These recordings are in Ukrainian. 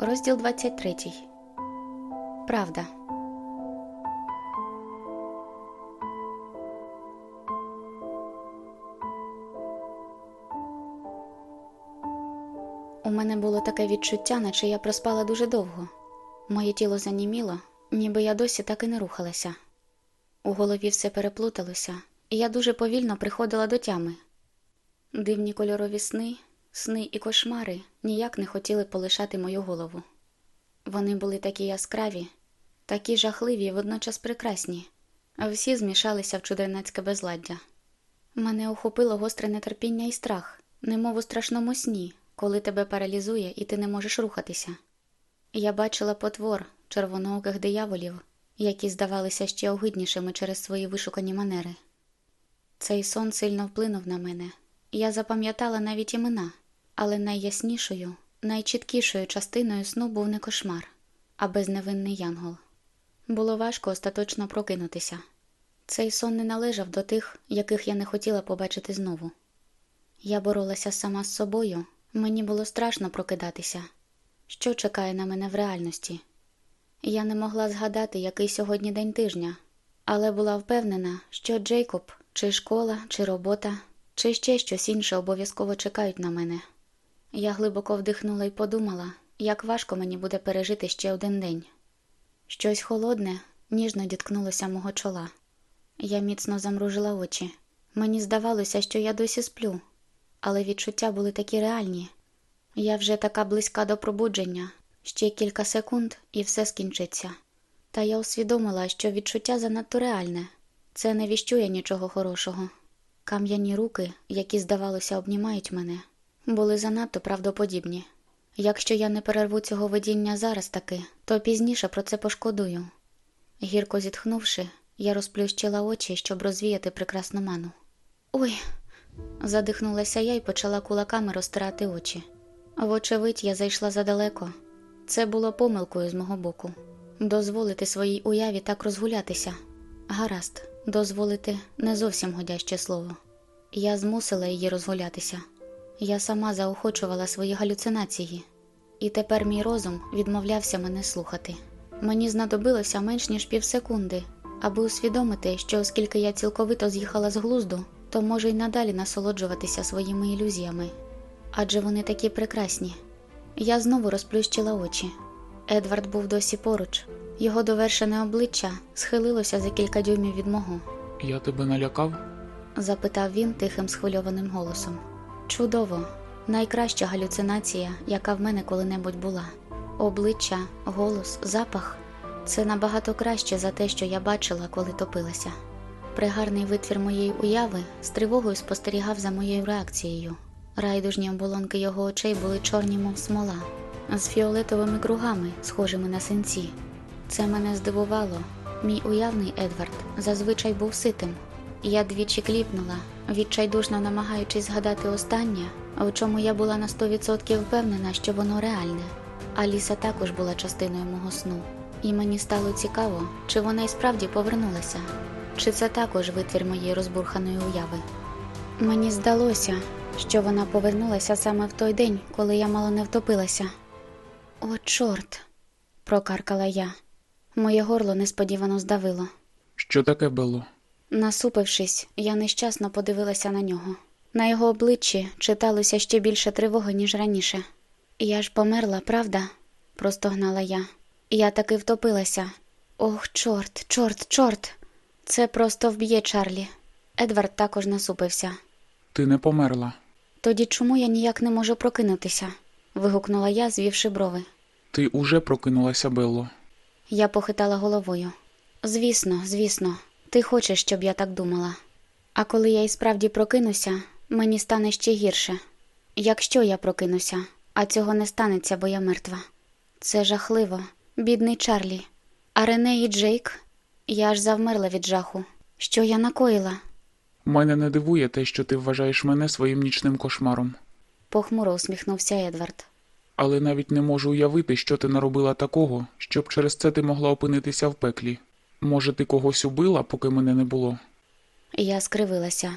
Розділ 23. Правда. У мене було таке відчуття, наче я проспала дуже довго. Моє тіло заніміло, ніби я досі так і не рухалася. У голові все переплуталося, і я дуже повільно приходила до тями. Дивні кольорові сни, сни і кошмари ніяк не хотіли полишати мою голову. Вони були такі яскраві, такі жахливі і водночас прекрасні, а всі змішалися в чудернацьке безладдя. Мене охопило гостре нетерпіння і страх, немов у страшному сні, коли тебе паралізує і ти не можеш рухатися. Я бачила потвор червонооких дияволів, які здавалися ще огиднішими через свої вишукані манери. Цей сон сильно вплинув на мене. Я запам'ятала навіть імена, але найяснішою, найчіткішою частиною сну був не кошмар, а безневинний янгол. Було важко остаточно прокинутися. Цей сон не належав до тих, яких я не хотіла побачити знову. Я боролася сама з собою, мені було страшно прокидатися. Що чекає на мене в реальності? Я не могла згадати, який сьогодні день тижня, але була впевнена, що Джейкоб, чи школа, чи робота, чи ще щось інше обов'язково чекають на мене. Я глибоко вдихнула і подумала, як важко мені буде пережити ще один день. Щось холодне, ніжно діткнулося мого чола. Я міцно замружила очі. Мені здавалося, що я досі сплю, але відчуття були такі реальні. Я вже така близька до пробудження, ще кілька секунд і все скінчиться. Та я усвідомила, що відчуття занадто реальне, це не віщує нічого хорошого. Кам'яні руки, які, здавалося, обнімають мене, були занадто правдоподібні. Якщо я не перерву цього видіння зараз таки, то пізніше про це пошкодую. Гірко зітхнувши, я розплющила очі, щоб розвіяти прекрасну ману. Ой, задихнулася я і почала кулаками розтирати очі. Вочевидь, я зайшла задалеко. Це було помилкою з мого боку. Дозволити своїй уяві так розгулятися. Гаразд, дозволити не зовсім годяще слово. Я змусила її розгулятися. Я сама заохочувала свої галюцинації, і тепер мій розум відмовлявся мене слухати. Мені знадобилося менш ніж півсекунди, аби усвідомити, що оскільки я цілковито з'їхала з глузду, то можу й надалі насолоджуватися своїми ілюзіями. Адже вони такі прекрасні. Я знову розплющила очі. Едвард був досі поруч, його довершене обличчя схилилося за кілька дюймів від мого. Я тебе налякав? запитав він тихим схвильованим голосом. Чудово, найкраща галюцинація, яка в мене коли-небудь була. Обличчя, голос, запах це набагато краще за те, що я бачила, коли топилася. Пригарний витвір моєї уяви з тривогою спостерігав за моєю реакцією. Райдужні оболонки його очей були чорні, мов смола, з фіолетовими кругами, схожими на синці. Це мене здивувало. Мій уявний Едвард зазвичай був ситим. Я двічі кліпнула, відчайдушно намагаючись згадати останнє, в чому я була на 100% впевнена, що воно реальне. Аліса також була частиною мого сну, і мені стало цікаво, чи вона й справді повернулася, чи це також витвір моєї розбурханої уяви. Мені здалося, що вона повернулася саме в той день, коли я мало не втопилася. О, чорт, прокаркала я. Моє горло несподівано здавило. Що таке було? Насупившись, я нещасно подивилася на нього. На його обличчі читалося ще більше тривоги, ніж раніше. Я ж померла, правда? простогнала я. Я таки втопилася. Ох, чорт, чорт, чорт. Це просто вб'є Чарлі. Едвард також насупився. Ти не померла. Тоді чому я ніяк не можу прокинутися? вигукнула я, звівши брови. Ти уже прокинулася, Белло. Я похитала головою. Звісно, звісно, ти хочеш, щоб я так думала. А коли я і справді прокинуся, мені стане ще гірше. Якщо я прокинуся, а цього не станеться, бо я мертва. Це жахливо, бідний Чарлі. А Рене і Джейк? Я аж завмерла від жаху. Що я накоїла? Мене не дивує те, що ти вважаєш мене своїм нічним кошмаром, похмуро усміхнувся Едвард. але навіть не можу уявити, що ти наробила такого, щоб через це ти могла опинитися в пеклі. Може, ти когось убила, поки мене не було? Я скривилася.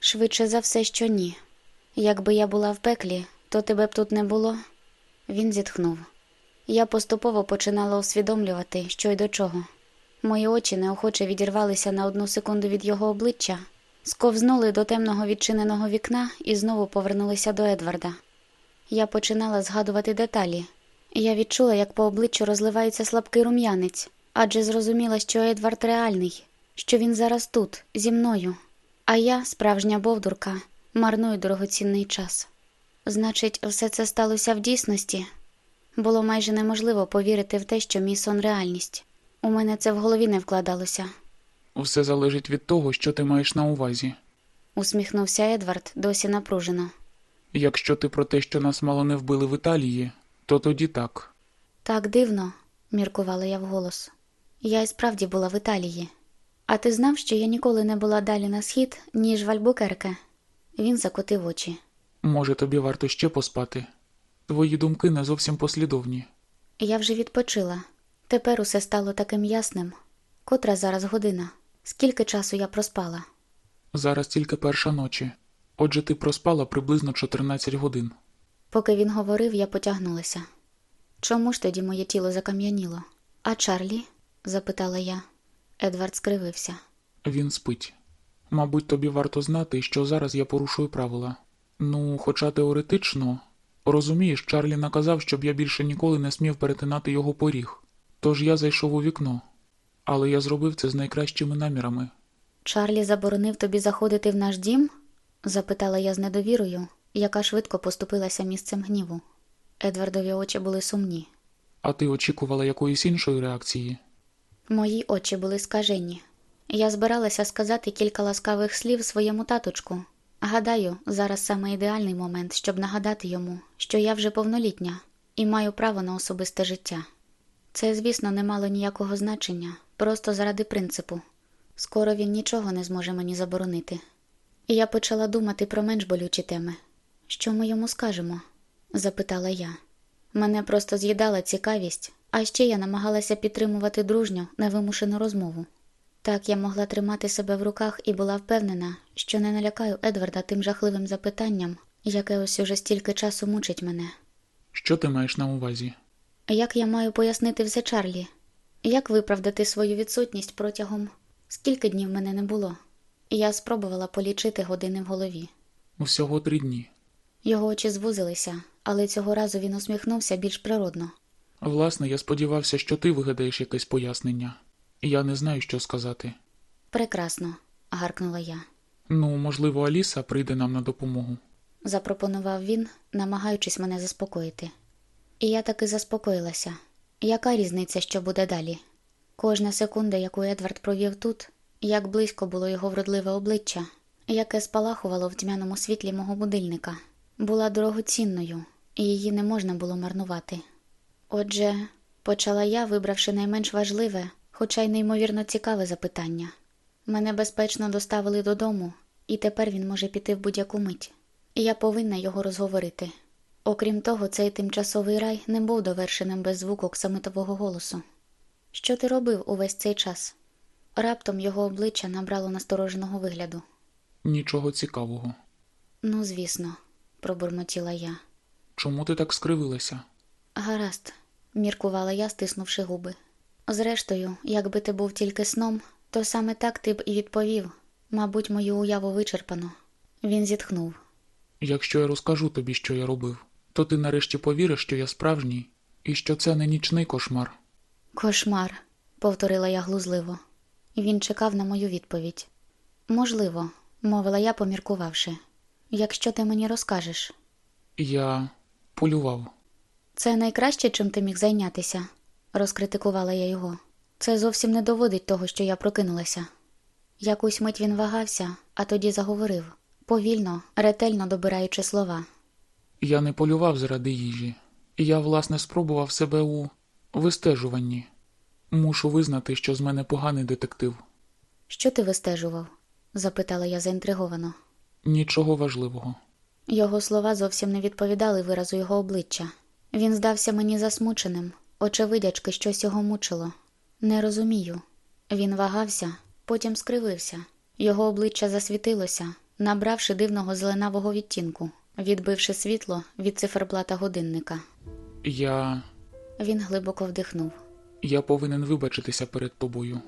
Швидше за все, що ні. Якби я була в пеклі, то тебе б тут не було. Він зітхнув. Я поступово починала усвідомлювати, що й до чого. Мої очі неохоче відірвалися на одну секунду від його обличчя, сковзнули до темного відчиненого вікна і знову повернулися до Едварда. Я починала згадувати деталі. Я відчула, як по обличчю розливається слабкий рум'янець, адже зрозуміла, що Едвард реальний, що він зараз тут, зі мною. А я, справжня бовдурка, марную дорогоцінний час. Значить, все це сталося в дійсності. Було майже неможливо повірити в те, що мій сон реальність. У мене це в голові не вкладалося. Все залежить від того, що ти маєш на увазі. Усміхнувся Едвард досі напружено. Якщо ти про те, що нас мало не вбили в Італії, то тоді так. Так дивно, міркувала я вголос. Я і справді була в Італії. А ти знав, що я ніколи не була далі на схід, ніж в Альбукерке? Він закотив очі. Може, тобі варто ще поспати? Твої думки не зовсім послідовні. Я вже відпочила. Тепер усе стало таким ясним. Котра зараз година? Скільки часу я проспала? Зараз тільки перша ночі. Отже, ти проспала приблизно 14 годин. Поки він говорив, я потягнулася. Чому ж тоді моє тіло закам'яніло? А Чарлі? Запитала я. Едвард скривився. Він спить. Мабуть, тобі варто знати, що зараз я порушую правила. Ну, хоча теоретично, розумієш, Чарлі наказав, щоб я більше ніколи не смів перетинати його поріг. Тож я зайшов у вікно. Але я зробив це з найкращими намірами. Чарлі заборонив тобі заходити в наш дім? запитала я з недовірою, яка швидко поступилася місцем гніву. Едвардові очі були сумні. А ти очікувала якоїсь іншої реакції? Мої очі були скажені. Я збиралася сказати кілька ласкавих слів своєму таточку. Гадаю, зараз саме ідеальний момент, щоб нагадати йому, що я вже повнолітня і маю право на особисте життя. Це, звісно, не мало ніякого значення, просто заради принципу. Скоро він нічого не зможе мені заборонити. І я почала думати про менш болючі теми. Що ми йому скажемо? запитала я. Мене просто з'їдала цікавість, а ще я намагалася підтримувати дружню, невимушену розмову. Так я могла тримати себе в руках і була впевнена, що не налякаю Едварда тим жахливим запитанням, яке ось уже стільки часу мучить мене. Що ти маєш на увазі? Як я маю пояснити все Чарлі? Як виправдати свою відсутність протягом скільки днів мене не було? Я спробувала полічити години в голові. Всього три дні. Його очі звузилися, але цього разу він усміхнувся більш природно. Власне, я сподівався, що ти вигадаєш якесь пояснення. Я не знаю, що сказати. Прекрасно, гаркнула я. Ну, можливо, Аліса прийде нам на допомогу. запропонував він, намагаючись мене заспокоїти. І я таки заспокоїлася. Яка різниця, що буде далі? Кожна секунда, яку Едвард провів тут, як близько було його вродливе обличчя, яке спалахувало в тьмяному світлі мого будильника, була дорогоцінною, і її не можна було марнувати. Отже, почала я, вибравши найменш важливе, хоча й неймовірно цікаве запитання. Мене безпечно доставили додому, і тепер він може піти в будь-яку мить. І я повинна його розговорити. Окрім того, цей тимчасовий рай не був довершеним без звуку оксамитового голосу. Що ти робив увесь цей час? Раптом його обличчя набрало настороженого вигляду. Нічого цікавого. Ну, звісно, пробурмотіла я. Чому ти так скривилася? Гаразд, міркувала я, стиснувши губи. Зрештою, якби ти був тільки сном, то саме так ти б і відповів. Мабуть, мою уяву вичерпано. Він зітхнув. Якщо я розкажу тобі, що я робив, то ти нарешті повіриш, що я справжній, і що це не нічний кошмар. Кошмар, повторила я глузливо. Він чекав на мою відповідь. Можливо, мовила я, поміркувавши. Якщо ти мені розкажеш, Я полював. Це найкраще, чим ти міг зайнятися, розкритикувала я його. Це зовсім не доводить того, що я прокинулася. Якусь мить він вагався, а тоді заговорив, повільно, ретельно добираючи слова. Я не полював заради їжі. Я, власне, спробував себе у вистежуванні. Мушу визнати, що з мене поганий детектив. Що ти вистежував? запитала я заінтриговано. Нічого важливого. Його слова зовсім не відповідали виразу його обличчя. Він здався мені засмученим, очевидячки, щось його мучило. Не розумію. Він вагався, потім скривився. Його обличчя засвітилося, набравши дивного зеленавого відтінку, відбивши світло від циферблата годинника. Я. Він глибоко вдихнув. Я повинен вибачитися перед тобою.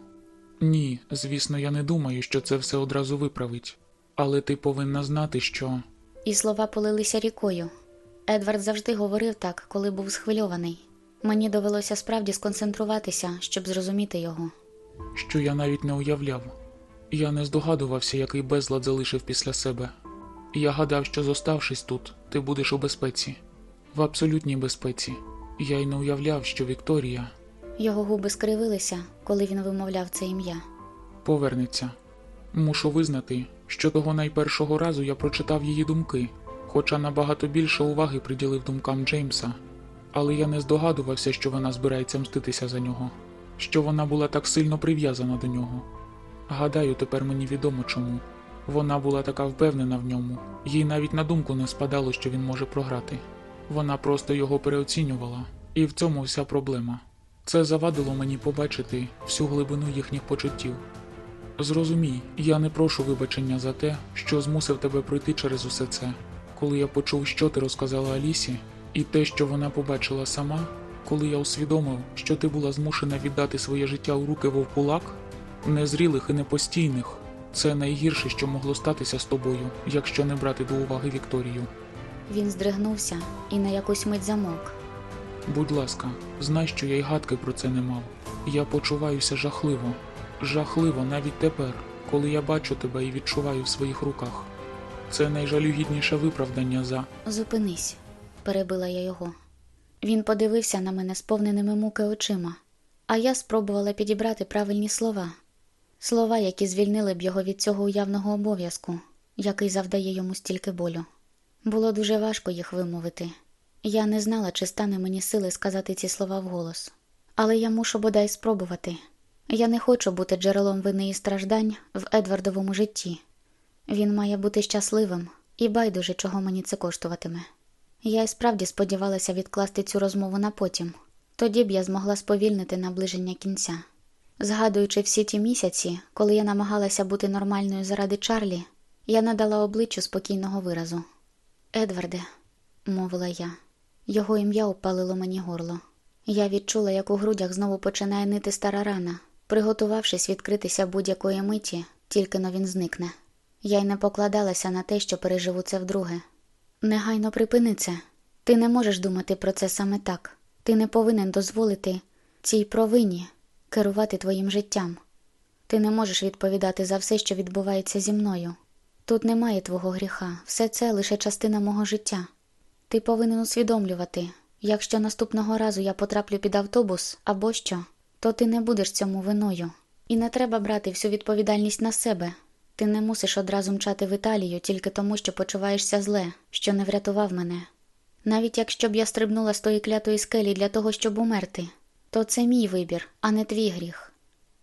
Ні, звісно, я не думаю, що це все одразу виправить. Але ти повинна знати, що. І слова полилися рікою. Едвард завжди говорив так, коли був схвильований. Мені довелося справді сконцентруватися, щоб зрозуміти його. що я навіть не уявляв. Я не здогадувався, який безлад залишив після себе. Я гадав, що зоставшись тут, ти будеш у безпеці, в абсолютній безпеці. Я й не уявляв, що Вікторія Його губи скривилися, коли він вимовляв це ім'я. повернеться. Мушу визнати, що того найпершого разу я прочитав її думки, хоча набагато більше уваги приділив думкам Джеймса, але я не здогадувався, що вона збирається мститися за нього, що вона була так сильно прив'язана до нього. Гадаю, тепер мені відомо чому. Вона була така впевнена в ньому, їй навіть на думку не спадало, що він може програти. Вона просто його переоцінювала, і в цьому вся проблема. Це завадило мені побачити всю глибину їхніх почуттів. Зрозумій, я не прошу вибачення за те, що змусив тебе пройти через усе це. Коли я почув, що ти розказала Алісі, і те, що вона побачила сама, коли я усвідомив, що ти була змушена віддати своє життя у руки вовкулак, незрілих і непостійних, це найгірше, що могло статися з тобою, якщо не брати до уваги Вікторію. Він здригнувся і на якусь мить замовк. Будь ласка, знай, що я й гадки про це не мав. Я почуваюся жахливо, жахливо навіть тепер, коли я бачу тебе і відчуваю в своїх руках. Це найжалюгідніше виправдання за Зупинись, перебила я його. Він подивився на мене сповненими муки очима, а я спробувала підібрати правильні слова. Слова, які звільнили б його від цього уявного обов'язку, який завдає йому стільки болю. Було дуже важко їх вимовити. Я не знала, чи стане мені сили сказати ці слова вголос. Але я мушу бодай спробувати. Я не хочу бути джерелом вини і страждань в Едвардовому житті. Він має бути щасливим, і байдуже, чого мені це коштуватиме. Я й справді сподівалася відкласти цю розмову на потім. Тоді б я змогла сповільнити наближення кінця. Згадуючи всі ті місяці, коли я намагалася бути нормальною заради Чарлі, я надала обличчю спокійного виразу. Едварде, мовила я, його ім'я опалило мені горло. Я відчула, як у грудях знову починає нити стара рана, приготувавшись відкритися будь-якої миті, тільки но він зникне. Я й не покладалася на те, що переживу це вдруге. Негайно припини це. Ти не можеш думати про це саме так. Ти не повинен дозволити цій провині керувати твоїм життям. Ти не можеш відповідати за все, що відбувається зі мною. Тут немає твого гріха, все це лише частина мого життя. Ти повинен усвідомлювати, якщо наступного разу я потраплю під автобус або що, то ти не будеш цьому виною. І не треба брати всю відповідальність на себе. Ти не мусиш одразу мчати в Італію тільки тому, що почуваєшся зле, що не врятував мене. Навіть якщо б я стрибнула з тої клятої скелі для того, щоб умерти, то це мій вибір, а не твій гріх.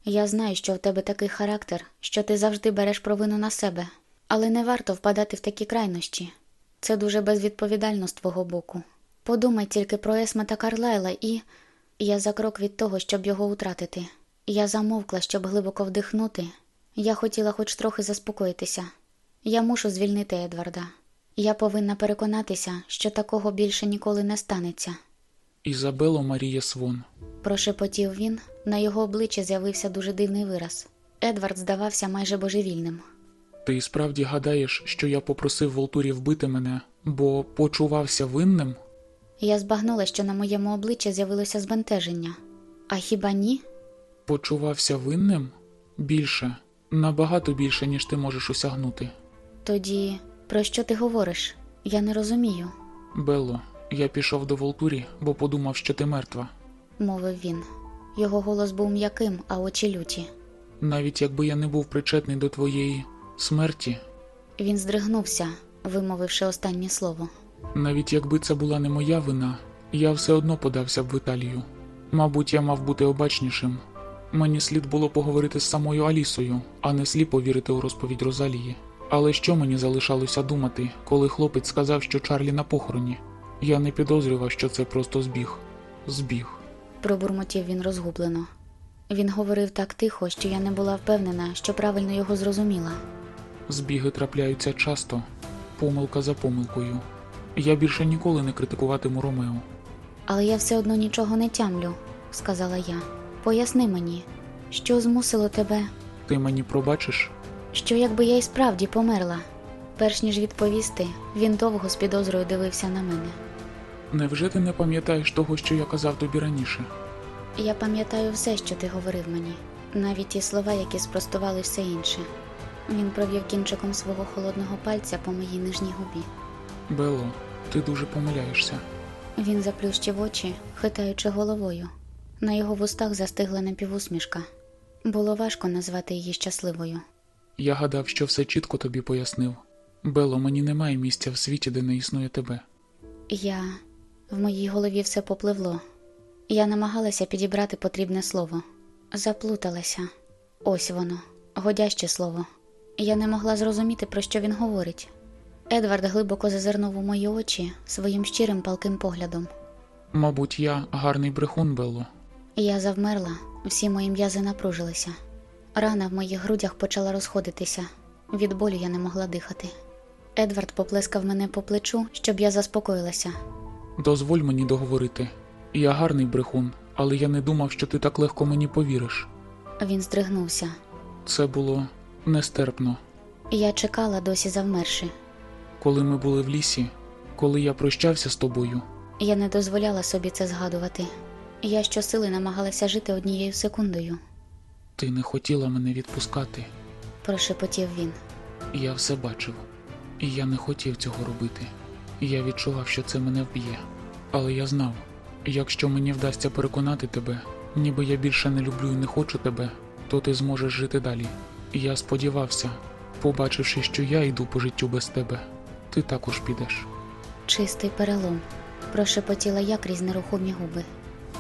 Я знаю, що в тебе такий характер, що ти завжди береш провину на себе, але не варто впадати в такі крайнощі. Це дуже безвідповідально з твого боку. Подумай тільки про Есма та Карлайла і. Я за крок від того, щоб його утратити. Я замовкла, щоб глибоко вдихнути. Я хотіла хоч трохи заспокоїтися. Я мушу звільнити Едварда. Я повинна переконатися, що такого більше ніколи не станеться. Ізабело Марія Свон. Прошепотів він, на його обличчі з'явився дуже дивний вираз. Едвард здавався майже божевільним. Ти справді гадаєш, що я попросив Волтурі вбити мене, бо почувався винним? Я збагнула, що на моєму обличчі з'явилося збентеження. А хіба ні? Почувався винним? Більше, набагато більше, ніж ти можеш осягнути. Тоді про що ти говориш? Я не розумію, Белло, я пішов до Волтурі, бо подумав, що ти мертва. мовив він. Його голос був м'яким, а очі люті. Навіть якби я не був причетний до твоєї смерті, Він здригнувся, вимовивши останнє слово. навіть якби це була не моя вина, я все одно подався б в Італію. Мабуть, я мав бути обачнішим. Мені слід було поговорити з самою Алісою, а не сліпо вірити у розповідь Розалії. Але що мені залишалося думати, коли хлопець сказав, що Чарлі на похороні? Я не підозрював, що це просто збіг. Збіг. Пробурмотів він розгублено. Він говорив так тихо, що я не була впевнена, що правильно його зрозуміла. Збіги трапляються часто, помилка за помилкою. Я більше ніколи не критикуватиму Ромео. але я все одно нічого не тямлю, сказала я. Поясни мені, що змусило тебе, Ти мені пробачиш? що якби я й справді померла. Перш ніж відповісти, він довго з підозрою дивився на мене. Невже ти не пам'ятаєш того, що я казав тобі раніше? Я пам'ятаю все, що ти говорив мені, навіть ті слова, які спростували все інше. Він провів кінчиком свого холодного пальця по моїй нижній губі. Бело, ти дуже помиляєшся. Він заплющив очі, хитаючи головою. На його вустах застигла напівусмішка. Було важко назвати її щасливою. Я гадав, що все чітко тобі пояснив. Бело, мені немає місця в світі, де не існує тебе. Я в моїй голові все попливло. Я намагалася підібрати потрібне слово. Заплуталася. Ось воно, годяще слово. Я не могла зрозуміти, про що він говорить. Едвард глибоко зазирнув у мої очі своїм щирим палким поглядом. Мабуть, я гарний брехун, Белло. Я завмерла, всі мої м'язи напружилися. Рана в моїх грудях почала розходитися. Від болю я не могла дихати. Едвард поплескав мене по плечу, щоб я заспокоїлася. Дозволь мені договорити. Я гарний брехун, але я не думав, що ти так легко мені повіриш. Він здригнувся. Це було нестерпно. Я чекала, досі завмерши. Коли ми були в лісі, коли я прощався з тобою, Я не дозволяла собі це згадувати. Я щосили намагалася жити однією секундою, ти не хотіла мене відпускати. прошепотів він. Я все бачив, і я не хотів цього робити. Я відчував, що це мене вб'є. Але я знав, якщо мені вдасться переконати тебе, ніби я більше не люблю і не хочу тебе, то ти зможеш жити далі. Я сподівався, побачивши, що я йду по життю без тебе, ти також підеш. Чистий перелом, прошепотіла я крізь нерухомі губи.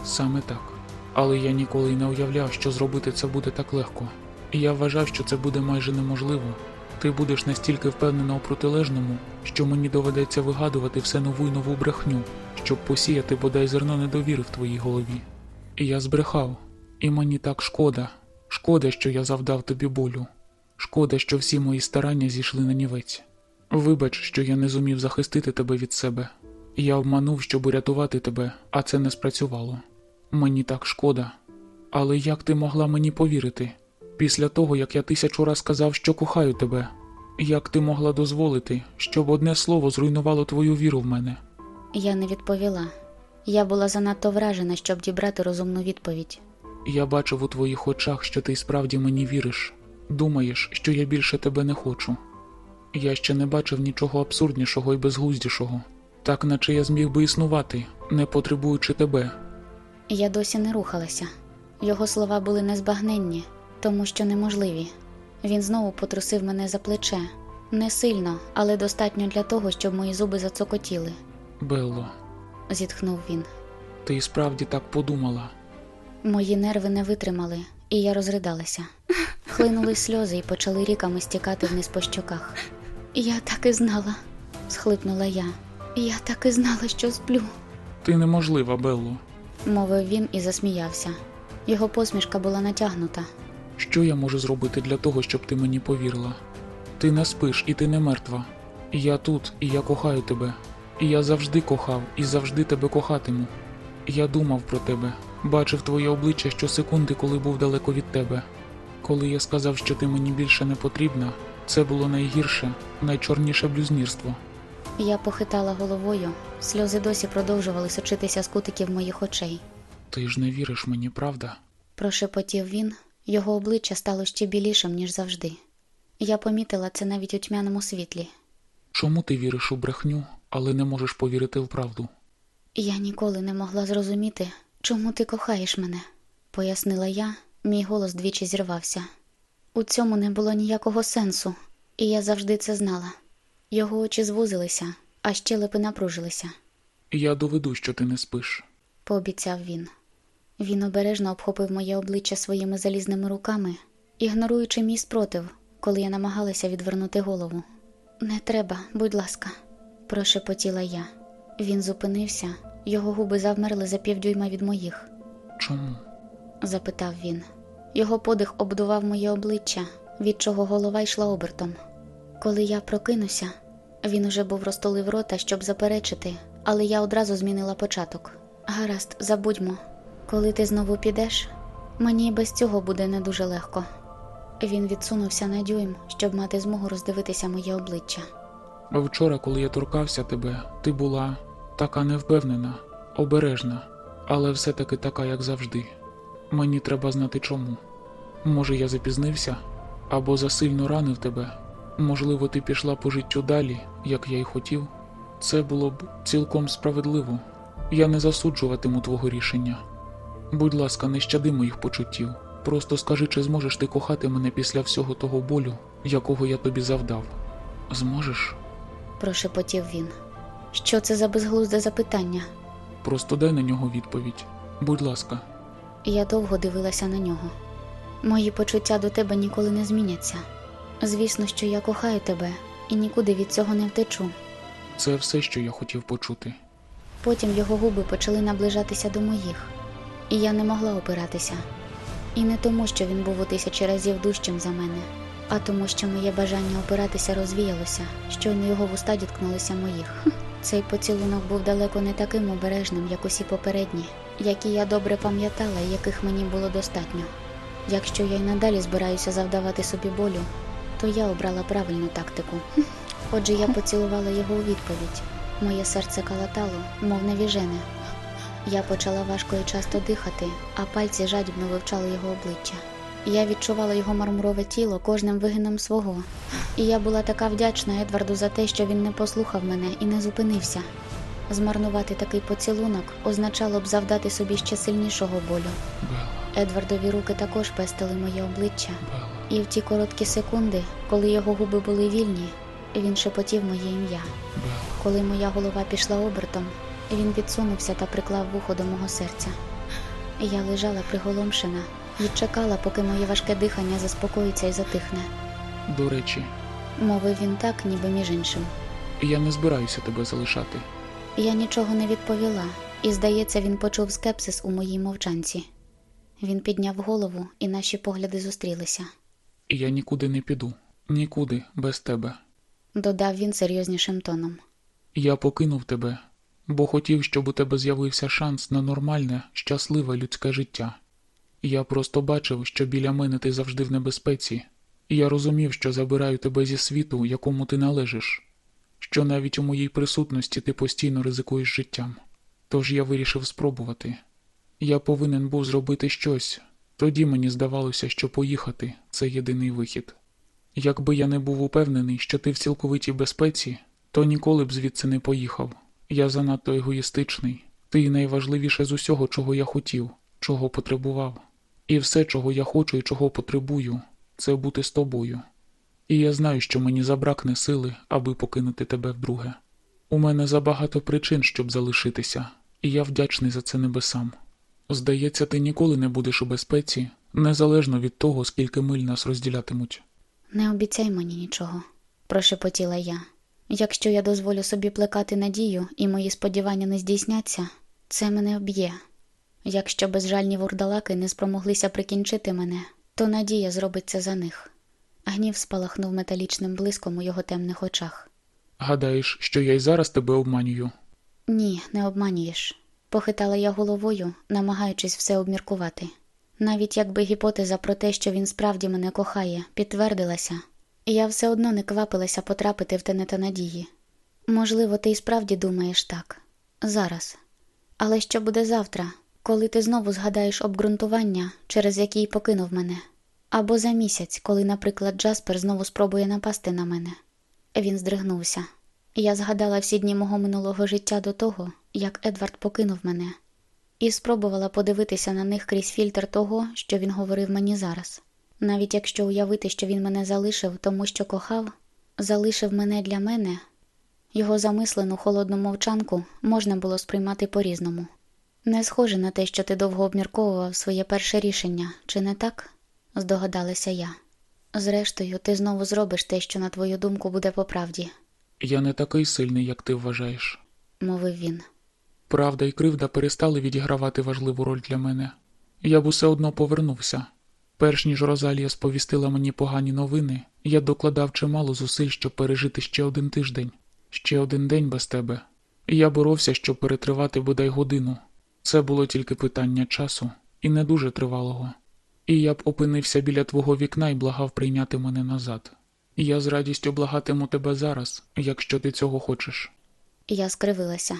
Саме так. Але я ніколи й не уявляв, що зробити це буде так легко. І я вважав, що це буде майже неможливо. Ти будеш настільки впевнена у протилежному, що мені доведеться вигадувати все нову й нову брехню, щоб посіяти бодай зерно недовіри в твоїй голові. І я збрехав, і мені так шкода. Шкода, що я завдав тобі болю. Шкода, що всі мої старання зійшли на нівець. Вибач, що я не зумів захистити тебе від себе. Я обманув, щоб урятувати тебе, а це не спрацювало. Мені так шкода. Але як ти могла мені повірити? Після того, як я тисячу раз сказав, що кохаю тебе, як ти могла дозволити, щоб одне слово зруйнувало твою віру в мене? Я не відповіла. Я була занадто вражена, щоб дібрати розумну відповідь. Я бачив у твоїх очах, що ти справді мені віриш. Думаєш, що я більше тебе не хочу. Я ще не бачив нічого абсурднішого і безглуздішого, так наче я зміг би існувати, не потребуючи тебе. Я досі не рухалася. Його слова були незбагненні, тому що неможливі. Він знову потрусив мене за плече. Не сильно, але достатньо для того, щоб мої зуби зацокотіли, Белло, зітхнув він. ти справді так подумала. Мої нерви не витримали, і я розридалася. Хлинули сльози і почали ріками стікати вниз по щоках. Я так і знала, схлипнула я. Я так і знала, що сплю, Ти неможлива, Белло. Мовив він і засміявся. Його посмішка була натягнута. Що я можу зробити для того, щоб ти мені повірила? Ти не спиш і ти не мертва. І я тут, і я кохаю тебе. І я завжди кохав і завжди тебе кохатиму. Я думав про тебе, бачив твоє обличчя щосекунди, коли був далеко від тебе. Коли я сказав, що ти мені більше не потрібна, це було найгірше, найчорніше блюзнірство. Я похитала головою, сльози досі продовжували сочитися з кутиків моїх очей. Ти ж не віриш мені, правда? Прошепотів він, його обличчя стало ще білішим, ніж завжди. Я помітила це навіть у тьмяному світлі. Чому ти віриш у брехню, але не можеш повірити в правду? Я ніколи не могла зрозуміти, чому ти кохаєш мене, пояснила я, мій голос двічі зірвався. У цьому не було ніякого сенсу, і я завжди це знала. Його очі звузилися, а щелепи напружилися, Я доведу, що ти не спиш. пообіцяв він. Він обережно обхопив моє обличчя своїми залізними руками, ігноруючи мій спротив, коли я намагалася відвернути голову. Не треба, будь ласка, прошепотіла я. Він зупинився, його губи завмерли за півдюйма від моїх, Чому? запитав він. Його подих обдував моє обличчя, від чого голова йшла обертом. Коли я прокинуся, він уже був розтулив рота, щоб заперечити, але я одразу змінила початок. Гаразд, забудьмо. Коли ти знову підеш, мені без цього буде не дуже легко. Він відсунувся на дюйм, щоб мати змогу роздивитися моє обличчя. Вчора, коли я торкався тебе, ти була така невпевнена, обережна, але все-таки така, як завжди. Мені треба знати чому. Може, я запізнився або засильно ранив тебе. Можливо, ти пішла по життю далі, як я й хотів. Це було б цілком справедливо. Я не засуджуватиму твого рішення. Будь ласка, не щади моїх почуттів. Просто скажи, чи зможеш ти кохати мене після всього того болю, якого я тобі завдав. Зможеш? прошепотів він. Що це за безглузде запитання? Просто дай на нього відповідь. Будь ласка, Я довго дивилася на нього. Мої почуття до тебе ніколи не зміняться. Звісно, що я кохаю тебе і нікуди від цього не втечу. це все, що я хотів почути. Потім його губи почали наближатися до моїх, і я не могла опиратися. І не тому, що він був у тисячі разів дужчим за мене, а тому, що моє бажання опиратися розвіялося, щойно його вуста діткнулися моїх. Цей поцілунок був далеко не таким обережним, як усі попередні, які я добре пам'ятала і яких мені було достатньо. Якщо я й надалі збираюся завдавати собі болю, то я обрала правильну тактику. Отже, я поцілувала його у відповідь. Моє серце калатало, мов невіжене. Я почала важко і часто дихати, а пальці жадібно вивчали його обличчя. Я відчувала його мармурове тіло кожним вигином свого, і я була така вдячна Едварду за те, що він не послухав мене і не зупинився. Змарнувати такий поцілунок означало б завдати собі ще сильнішого болю. Едвардові руки також пестили моє обличчя, і в ті короткі секунди, коли його губи були вільні, він шепотів моє ім'я. Коли моя голова пішла обертом, він відсунувся та приклав вухо до мого серця. Я лежала приголомшена і чекала, поки моє важке дихання заспокоїться і затихне. до речі, Мовив він так, ніби між іншим. я не збираюся тебе залишати. Я нічого не відповіла, і, здається, він почув скепсис у моїй мовчанці. Він підняв голову, і наші погляди зустрілися. І я нікуди не піду, нікуди без тебе. Додав він серйознішим тоном. Я покинув тебе, бо хотів, щоб у тебе з'явився шанс на нормальне, щасливе людське життя. Я просто бачив, що біля мене ти завжди в небезпеці, і я розумів, що забираю тебе зі світу, якому ти належиш, що навіть у моїй присутності ти постійно ризикуєш життям. Тож я вирішив спробувати. Я повинен був зробити щось, тоді мені здавалося, що поїхати це єдиний вихід. Якби я не був упевнений, що ти в цілковитій безпеці, то ніколи б звідси не поїхав. Я занадто егоїстичний. Ти найважливіше з усього, чого я хотів, чого потребував. І все, чого я хочу і чого потребую, це бути з тобою. І я знаю, що мені забракне сили, аби покинути тебе вдруге. У мене забагато причин, щоб залишитися, і я вдячний за це небесам. Здається, ти ніколи не будеш у безпеці, незалежно від того, скільки миль нас розділятимуть. Не обіцяй мені нічого, прошепотіла я. Якщо я дозволю собі плекати надію і мої сподівання не здійсняться, це мене вб'є. Якщо безжальні вурдалаки не спромоглися прикінчити мене, то надія зробить це за них. Гнів спалахнув металічним блиском у його темних очах. Гадаєш, що я й зараз тебе обманюю? Ні, не обманюєш, похитала я головою, намагаючись все обміркувати. Навіть якби гіпотеза про те, що він справді мене кохає, підтвердилася, я все одно не квапилася потрапити в тенета надії. Можливо, ти й справді думаєш так зараз. Але що буде завтра, коли ти знову згадаєш обґрунтування, через які й покинув мене? Або за місяць, коли, наприклад, Джаспер знову спробує напасти на мене. Він здригнувся. Я згадала всі дні мого минулого життя до того, як Едвард покинув мене, і спробувала подивитися на них крізь фільтр того, що він говорив мені зараз. Навіть якщо уявити, що він мене залишив, тому що кохав, залишив мене для мене, його замислену холодну мовчанку можна було сприймати по-різному. Не схоже на те, що ти довго обмірковував своє перше рішення, чи не так? здогадалася я. Зрештою, ти знову зробиш те, що, на твою думку, буде по правді, Я не такий сильний, як ти вважаєш. мовив він. Правда і кривда перестали відігравати важливу роль для мене. Я б усе одно повернувся. Перш ніж Розалія сповістила мені погані новини, я докладав чимало зусиль, щоб пережити ще один тиждень, ще один день без тебе. Я боровся, щоб перетривати бодай годину. Це було тільки питання часу і не дуже тривалого. І я б опинився біля твого вікна і благав прийняти мене назад. Я з радістю благатиму тебе зараз, якщо ти цього хочеш. Я скривилася.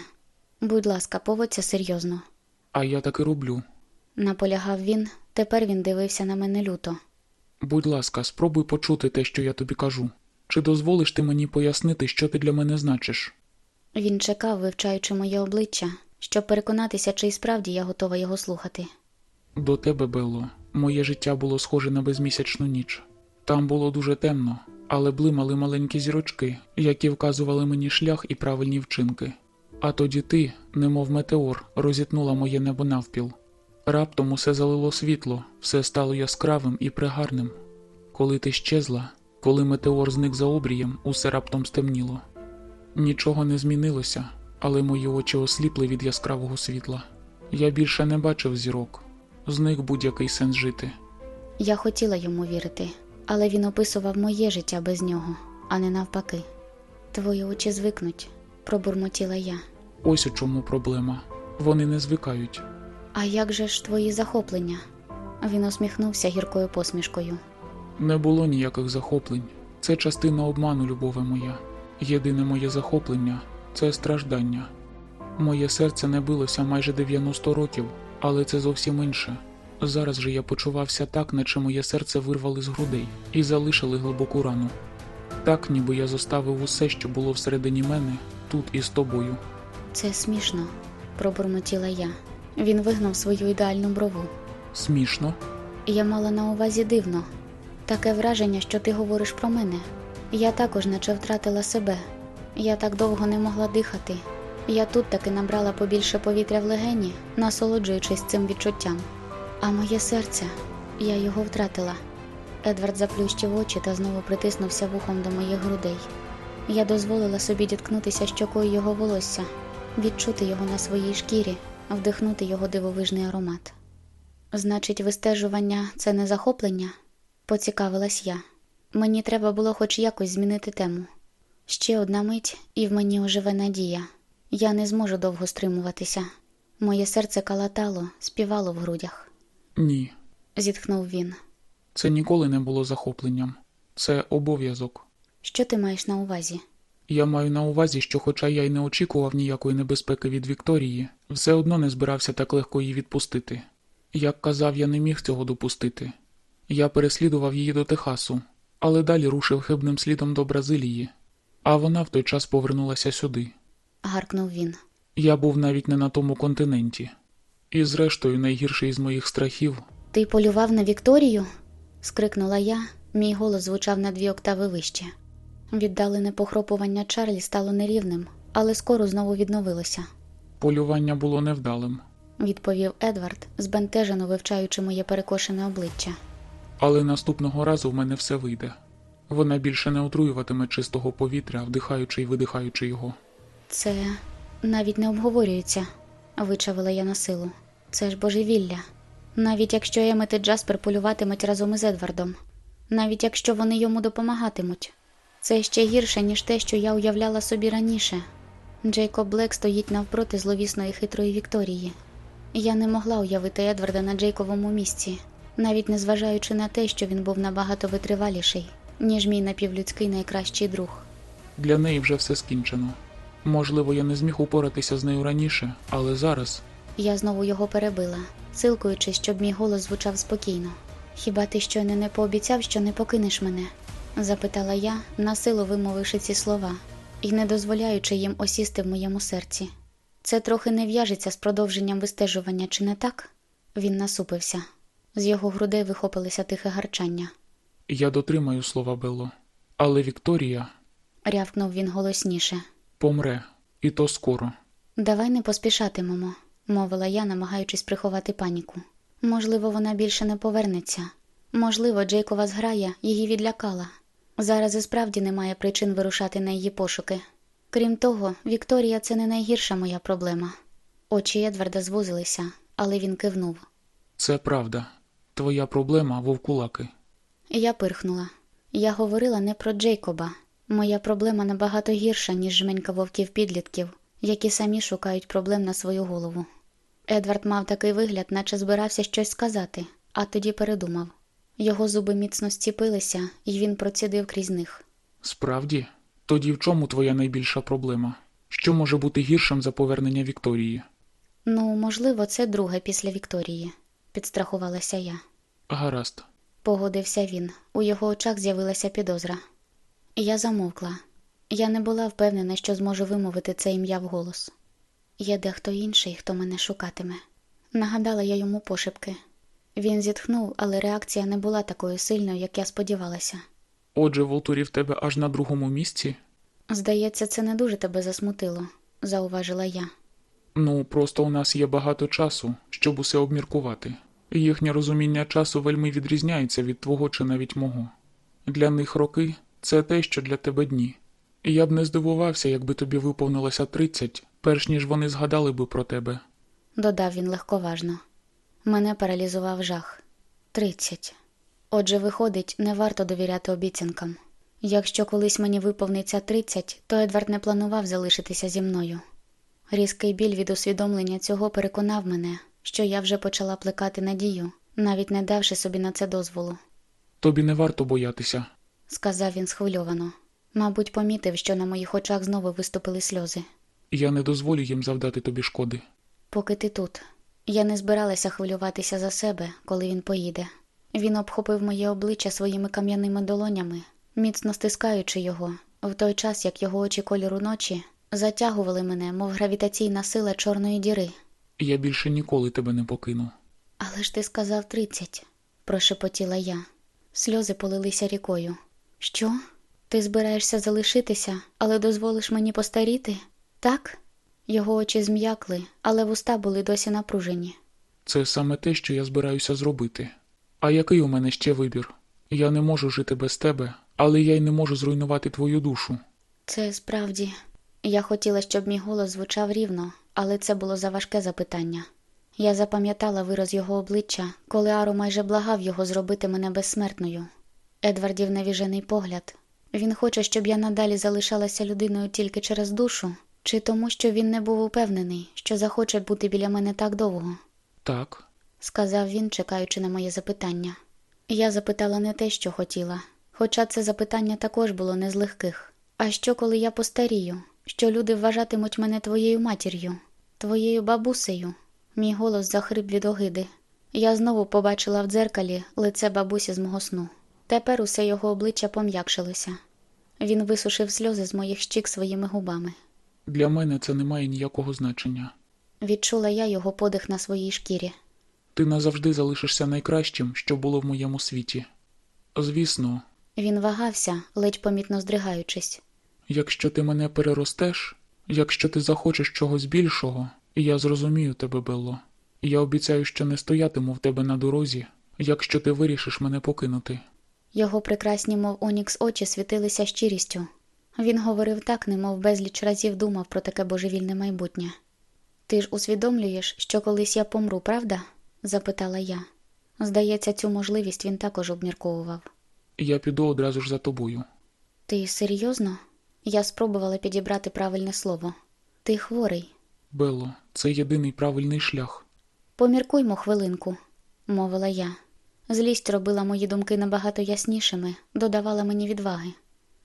Будь ласка, поводься серйозно. А я так і роблю. Наполягав він, тепер він дивився на мене люто. Будь ласка, спробуй почути те, що я тобі кажу. Чи дозволиш ти мені пояснити, що ти для мене значиш? Він чекав, вивчаючи моє обличчя, щоб переконатися, чи й справді я готова його слухати. До тебе, Белло, моє життя було схоже на безмісячну ніч. Там було дуже темно, але блимали маленькі зірочки, які вказували мені шлях і правильні вчинки. А тоді ти, немов метеор, розітнула моє небо навпіл. Раптом усе залило світло, все стало яскравим і пригарним. Коли ти щезла, коли метеор зник за обрієм, усе раптом стемніло. Нічого не змінилося, але мої очі осліпли від яскравого світла. Я більше не бачив зірок, зник будь-який сенс жити. Я хотіла йому вірити, але він описував моє життя без нього, а не навпаки. Твої очі звикнуть, пробурмотіла я. Ось у чому проблема. Вони не звикають. А як же ж твої захоплення? Він усміхнувся гіркою посмішкою. Не було ніяких захоплень. Це частина обману, любове моя. Єдине моє захоплення це страждання. Моє серце не билося майже 90 років, але це зовсім інше. Зараз же я почувався так, наче моє серце вирвали з грудей і залишили глибоку рану. Так, ніби я зоставив усе, що було всередині мене, тут і з тобою. Це смішно, пробурмотіла я. Він вигнав свою ідеальну брову. Смішно. Я мала на увазі дивно. Таке враження, що ти говориш про мене. Я також наче втратила себе. Я так довго не могла дихати. Я тут таки набрала побільше повітря в легені, насолоджуючись цим відчуттям. А моє серце, я його втратила. Едвард заплющив очі та знову притиснувся вухом до моїх грудей. Я дозволила собі діткнутися щокою його волосся, відчути його на своїй шкірі, вдихнути його дивовижний аромат. Значить, вистежування це не захоплення? Поцікавилась я. Мені треба було хоч якось змінити тему. Ще одна мить, і в мені оживе надія. Я не зможу довго стримуватися. Моє серце калатало, співало в грудях. Ні, Зітхнув він. це ніколи не було захопленням. Це обов'язок. Що ти маєш на увазі? Я маю на увазі, що, хоча я й не очікував ніякої небезпеки від Вікторії, все одно не збирався так легко її відпустити. Як казав, я не міг цього допустити. Я переслідував її до Техасу, але далі рушив хибним слідом до Бразилії, а вона в той час повернулася сюди. гаркнув він. Я був навіть не на тому континенті. І, зрештою, найгірший з моїх страхів Ти полював на Вікторію? скрикнула я, мій голос звучав на дві октави вище. Віддалене похропування Чарлі стало нерівним, але скоро знову відновилося, полювання було невдалим. відповів Едвард, збентежено вивчаючи моє перекошене обличчя. Але наступного разу в мене все вийде. Вона більше не отруюватиме чистого повітря, вдихаючи і видихаючи його. Це навіть не обговорюється, вичавила я на силу. Це ж божевілля. Навіть якщо Емет і Джаспер полюватимуть разом із Едвардом, навіть якщо вони йому допомагатимуть, це ще гірше, ніж те, що я уявляла собі раніше. Джейкоб Блек стоїть навпроти зловісної хитрої Вікторії. Я не могла уявити Едварда на Джейковому місці, навіть незважаючи на те, що він був набагато витриваліший, ніж мій напівлюдський найкращий друг. Для неї вже все скінчено. Можливо, я не зміг упоратися з нею раніше, але зараз Я знову його перебила, силкуючись, щоб мій голос звучав спокійно. Хіба ти щойно не пообіцяв, що не покинеш мене? Запитала я, насилу вимовивши ці слова і не дозволяючи їм осісти в моєму серці. Це трохи не в'яжеться з продовженням вистежування, чи не так? Він насупився. З його грудей вихопилося тихе гарчання. я дотримаю слова Белло. Але Вікторія Рявкнув він голосніше. помре, і то скоро. Давай не поспішатимемо, мовила я, намагаючись приховати паніку. Можливо, вона більше не повернеться. Можливо, Джейкова зграя її відлякала. Зараз і справді немає причин вирушати на її пошуки. Крім того, Вікторія це не найгірша моя проблема. Очі Едварда звузилися, але він кивнув. Це правда. Твоя проблема вовкулаки. Я пирхнула. Я говорила не про Джейкоба. Моя проблема набагато гірша, ніж жменька вовків підлітків, які самі шукають проблем на свою голову. Едвард мав такий вигляд, наче збирався щось сказати, а тоді передумав. Його зуби міцно зціпилися, і він процідив крізь них. Справді? Тоді в чому твоя найбільша проблема? Що може бути гіршим за повернення Вікторії? Ну, можливо, це друге після Вікторії, підстрахувалася я. Гаразд. Погодився він. У його очах з'явилася підозра. Я замовкла. Я не була впевнена, що зможу вимовити це ім'я вголос. Є дехто інший, хто мене шукатиме. Нагадала я йому пошепки. Він зітхнув, але реакція не була такою сильною, як я сподівалася. Отже, Волтурі в тебе аж на другому місці? Здається, це не дуже тебе засмутило, зауважила я. Ну, просто у нас є багато часу, щоб усе обміркувати. Їхнє розуміння часу вельми відрізняється від твого чи навіть мого. Для них роки це те, що для тебе дні. Я б не здивувався, якби тобі виповнилося 30, перш ніж вони згадали би про тебе. додав він легковажно. Мене паралізував жах. Тридцять. Отже, виходить, не варто довіряти обіцянкам. Якщо колись мені виповниться тридцять, то Едвард не планував залишитися зі мною. Різкий біль від усвідомлення цього переконав мене, що я вже почала плекати надію, навіть не давши собі на це дозволу, Тобі не варто боятися. сказав він схвильовано. Мабуть, помітив, що на моїх очах знову виступили сльози. Я не дозволю їм завдати тобі шкоди. Поки ти тут. Я не збиралася хвилюватися за себе, коли він поїде. Він обхопив моє обличчя своїми кам'яними долонями, міцно стискаючи його, в той час як його очі кольору ночі затягували мене, мов гравітаційна сила чорної діри. Я більше ніколи тебе не покину. Але ж ти сказав тридцять, прошепотіла я. Сльози полилися рікою. Що? Ти збираєшся залишитися, але дозволиш мені постаріти? Так? Його очі зм'якли, але вуста були досі напружені. Це саме те, що я збираюся зробити. А який у мене ще вибір? Я не можу жити без тебе, але я й не можу зруйнувати твою душу. Це справді. Я хотіла, щоб мій голос звучав рівно, але це було заважке запитання. Я запам'ятала вираз його обличчя, коли Аро майже благав його зробити мене безсмертною. Едвардів навіжений погляд. Він хоче, щоб я надалі залишалася людиною тільки через душу, чи тому, що він не був упевнений, що захоче бути біля мене так довго, Так, сказав він, чекаючи на моє запитання. Я запитала не те, що хотіла, хоча це запитання також було не з легких. А що, коли я постарію? Що люди вважатимуть мене твоєю матір'ю, твоєю бабусею? Мій голос захрип від огиди. Я знову побачила в дзеркалі лице бабусі з мого сну. Тепер усе його обличчя пом'якшилося. Він висушив сльози з моїх щік своїми губами. Для мене це не має ніякого значення. Відчула я його подих на своїй шкірі. Ти назавжди залишишся найкращим, що було в моєму світі. Звісно, Він вагався, ледь помітно здригаючись. якщо ти мене переростеш, якщо ти захочеш чогось більшого, я зрозумію тебе, Белло. Я обіцяю, що не стоятиму в тебе на дорозі, якщо ти вирішиш мене покинути. Його прекрасні, мов онікс очі світилися щирістю. Він говорив так, немов безліч разів думав про таке божевільне майбутнє. Ти ж усвідомлюєш, що колись я помру, правда? запитала я. Здається, цю можливість він також обмірковував. Я піду одразу ж за тобою. Ти серйозно? Я спробувала підібрати правильне слово. Ти хворий. Белло, це єдиний правильний шлях. Поміркуймо хвилинку, мовила я. Злість робила мої думки набагато яснішими, додавала мені відваги.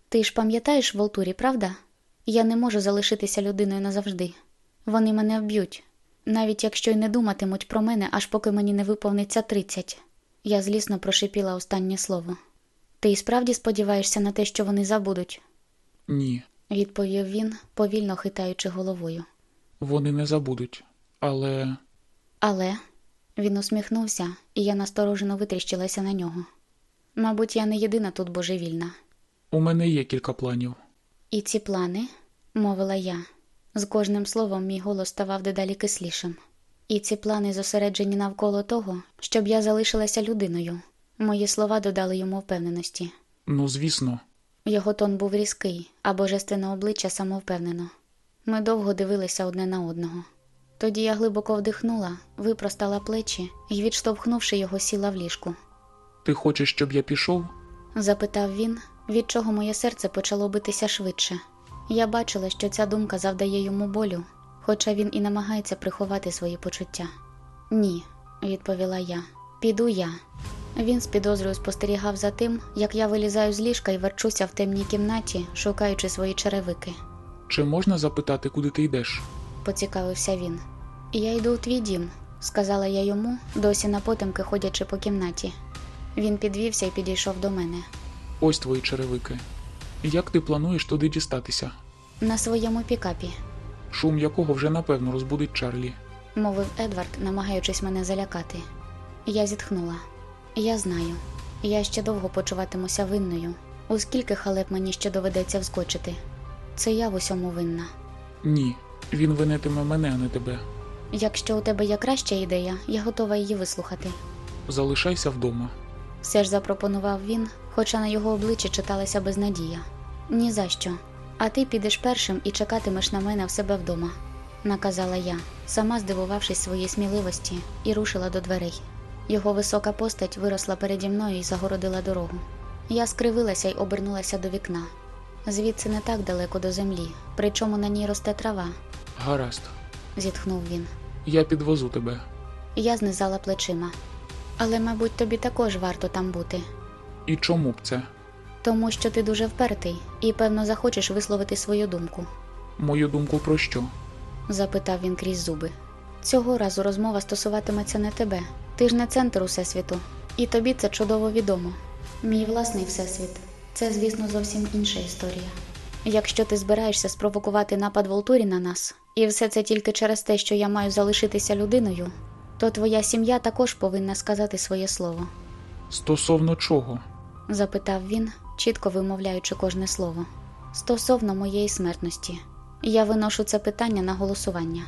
Ти ж пам'ятаєш Волтурі, правда? Я не можу залишитися людиною назавжди. Вони мене вб'ють, навіть якщо й не думатимуть про мене, аж поки мені не виповниться тридцять. Я злісно прошипіла останнє слово. Ти і справді сподіваєшся на те, що вони забудуть, Ні, відповів він, повільно хитаючи головою. вони не забудуть. Але Але він усміхнувся, і я насторожено витріщилася на нього. Мабуть, я не єдина тут божевільна. У мене є кілька планів. І ці плани, мовила я. З кожним словом мій голос ставав дедалі кислішим. І ці плани зосереджені навколо того, щоб я залишилася людиною. Мої слова додали йому впевненості. Ну, звісно, Його тон був різкий, а божественне обличчя самовпевнено. Ми довго дивилися одне на одного. Тоді я глибоко вдихнула, випростала плечі і, відштовхнувши його, сіла в ліжку. ти хочеш, щоб я пішов? Запитав він, від чого моє серце почало битися швидше. Я бачила, що ця думка завдає йому болю, хоча він і намагається приховати свої почуття. Ні, відповіла я. Піду я. Він з підозрою спостерігав за тим, як я вилізаю з ліжка і верчуся в темній кімнаті, шукаючи свої черевики. Чи можна запитати, куди ти йдеш? поцікавився він. Я йду у твій дім, сказала я йому, досі на потемки ходячи по кімнаті. Він підвівся і підійшов до мене. Ось твої черевики. Як ти плануєш туди дістатися? На своєму пікапі, Шум якого вже напевно розбудить Чарлі. мовив Едвард, намагаючись мене залякати. Я зітхнула. Я знаю. Я ще довго почуватимуся винною, оскільки халеп мені ще доведеться вскочити. Це я в усьому винна. Ні, він винитиме мене, а не тебе. Якщо у тебе є краща ідея, я готова її вислухати. Залишайся вдома. Все ж запропонував він, хоча на його обличчі читалася безнадія. «Ні за що. А ти підеш першим і чекатимеш на мене в себе вдома, наказала я, сама здивувавшись своїй сміливості, і рушила до дверей. Його висока постать виросла переді мною і загородила дорогу. Я скривилася й обернулася до вікна. Звідси не так далеко до землі, причому на ній росте трава, Гаразд, зітхнув він. я підвозу тебе. Я знизала плечима. Але, мабуть, тобі також варто там бути. І чому б це? Тому що ти дуже впертий і, певно, захочеш висловити свою думку, Мою думку про що? запитав він крізь зуби. Цього разу розмова стосуватиметься не тебе. Ти ж не центр усесвіту, і тобі це чудово відомо. Мій власний всесвіт це, звісно, зовсім інша історія. Якщо ти збираєшся спровокувати напад Волтурі на нас, і все це тільки через те, що я маю залишитися людиною, то твоя сім'я також повинна сказати своє слово. Стосовно чого? Запитав він, чітко вимовляючи кожне слово. Стосовно моєї смертності, я виношу це питання на голосування.